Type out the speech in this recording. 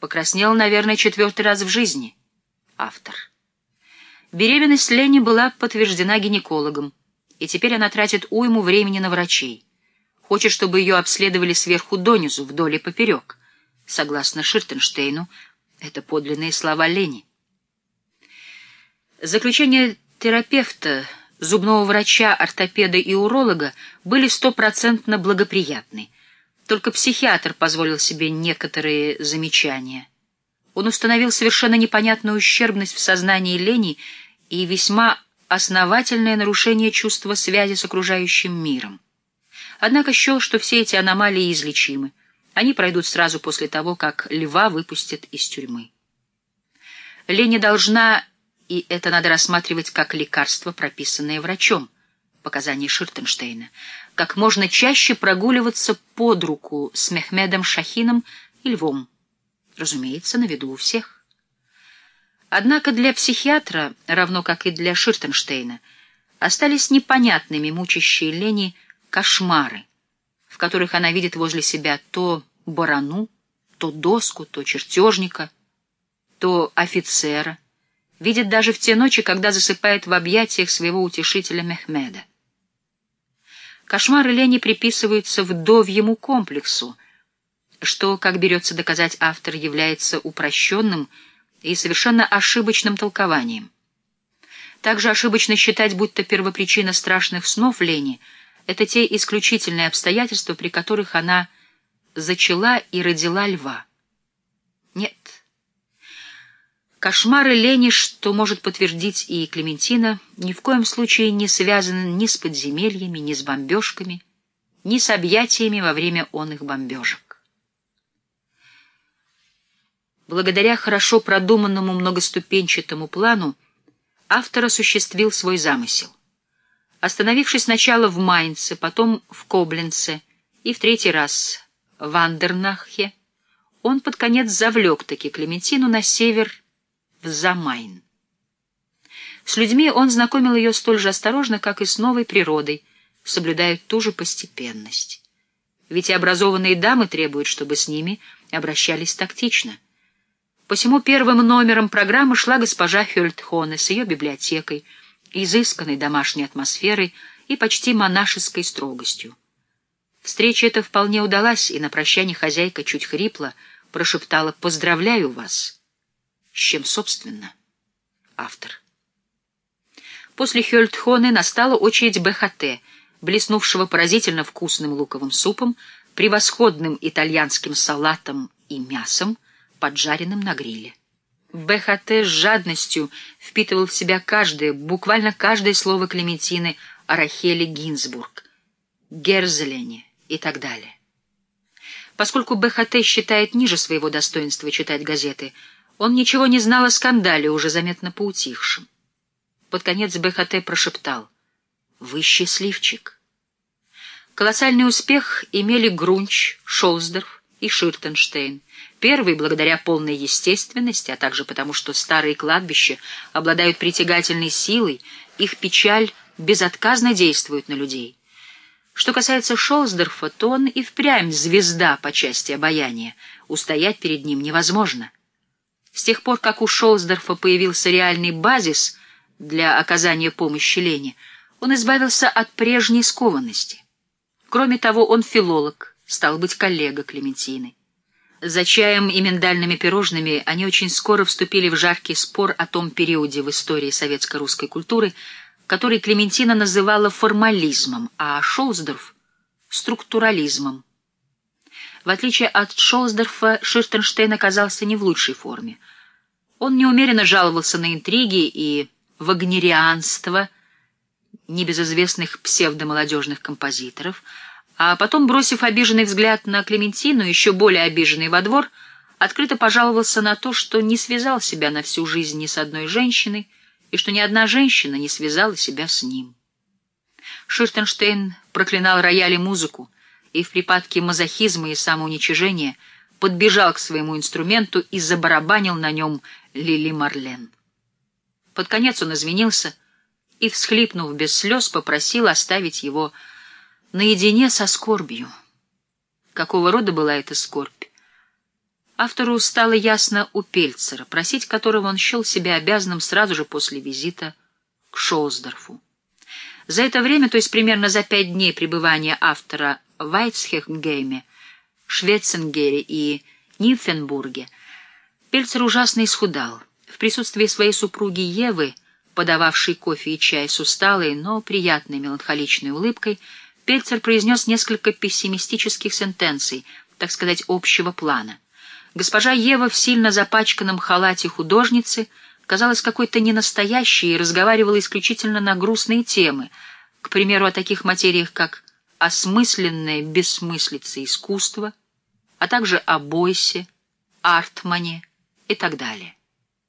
Покраснела, наверное, четвертый раз в жизни. Автор. Беременность Лени была подтверждена гинекологом, и теперь она тратит уйму времени на врачей. Хочет, чтобы ее обследовали сверху донизу, вдоль и поперек. Согласно Ширтенштейну, это подлинные слова Лени. Заключение терапевта, зубного врача, ортопеда и уролога были стопроцентно благоприятны. Только психиатр позволил себе некоторые замечания. Он установил совершенно непонятную ущербность в сознании Лени и весьма основательное нарушение чувства связи с окружающим миром. Однако счел, что все эти аномалии излечимы. Они пройдут сразу после того, как льва выпустят из тюрьмы. Лени должна, и это надо рассматривать как лекарство, прописанное врачом, показания Ширтенштейна, как можно чаще прогуливаться под руку с Мехмедом Шахином и Львом. Разумеется, на виду у всех. Однако для психиатра, равно как и для Ширтенштейна, остались непонятными мучащие Лени кошмары, в которых она видит возле себя то барану, то доску, то чертежника, то офицера, видит даже в те ночи, когда засыпает в объятиях своего утешителя Мехмеда. Кошмары лени приписываются вдовьему комплексу, что, как берется доказать автор, является упрощенным и совершенно ошибочным толкованием. Также ошибочно считать, будто первопричина страшных снов Лени — это те исключительные обстоятельства, при которых она зачала и родила льва. Кошмары Лени, что может подтвердить и Клементина, ни в коем случае не связаны ни с подземельями, ни с бомбежками, ни с объятиями во время он их бомбежек. Благодаря хорошо продуманному многоступенчатому плану автор осуществил свой замысел. Остановившись сначала в Майнце, потом в Кобленце и в третий раз в Андернахе, он под конец завлек таки Клементину на север в Замайн. С людьми он знакомил ее столь же осторожно, как и с новой природой, соблюдая ту же постепенность. Ведь и образованные дамы требуют, чтобы с ними обращались тактично. Посему первым номером программы шла госпожа Хюльтхоне с ее библиотекой, изысканной домашней атмосферой и почти монашеской строгостью. Встреча эта вполне удалась, и на прощание хозяйка чуть хрипло прошептала «Поздравляю вас!» С чем, собственно, автор. После Хёльтхоне настала очередь БХТ, блеснувшего поразительно вкусным луковым супом, превосходным итальянским салатом и мясом, поджаренным на гриле. БХТ с жадностью впитывал в себя каждое, буквально каждое слово Клементины о Рахеле Гинзбург, Герзелене и так далее. Поскольку БХТ считает ниже своего достоинства читать газеты, он ничего не знал о скандале, уже заметно поутихшем. Под конец БХТ прошептал «Вы счастливчик». Колоссальный успех имели Грунч, Шолздорф и Ширтенштейн. Первый благодаря полной естественности, а также потому, что старые кладбища обладают притягательной силой, их печаль безотказно действует на людей. Что касается Шолздорфа, то он и впрямь звезда по части обаяния, устоять перед ним невозможно. С тех пор, как у Шолздорфа появился реальный базис для оказания помощи Лене, он избавился от прежней скованности. Кроме того, он филолог, стал быть, коллега Клементины. За чаем и миндальными пирожными они очень скоро вступили в жаркий спор о том периоде в истории советско-русской культуры, который Клементина называла формализмом, а Шолздорф — структурализмом. В отличие от Шолсдорфа, Ширтенштейн оказался не в лучшей форме. Он неумеренно жаловался на интриги и вагнерианство небезызвестных псевдомолодежных композиторов, а потом, бросив обиженный взгляд на Клементину, еще более обиженный во двор, открыто пожаловался на то, что не связал себя на всю жизнь ни с одной женщиной, и что ни одна женщина не связала себя с ним. Ширтенштейн проклинал рояль музыку, и в припадке мазохизма и самоуничижения подбежал к своему инструменту и забарабанил на нем Лили Марлен. Под конец он извинился и, всхлипнув без слез, попросил оставить его наедине со скорбью. Какого рода была эта скорбь? Автору стало ясно у Пельцера, просить которого он счел себя обязанным сразу же после визита к Шоусдорфу. За это время, то есть примерно за пять дней пребывания автора в Вайтсхехгейме, Швеценгере и Ниффенбурге, Пельцер ужасно исхудал. В присутствии своей супруги Евы, подававшей кофе и чай с усталой, но приятной меланхоличной улыбкой, Пельцер произнес несколько пессимистических сентенций, так сказать, общего плана — Госпожа Ева в сильно запачканном халате художницы казалась какой-то ненастоящей и разговаривала исключительно на грустные темы, к примеру, о таких материях, как осмысленная бессмыслица искусства, а также о Бойсе, Артмане и так далее.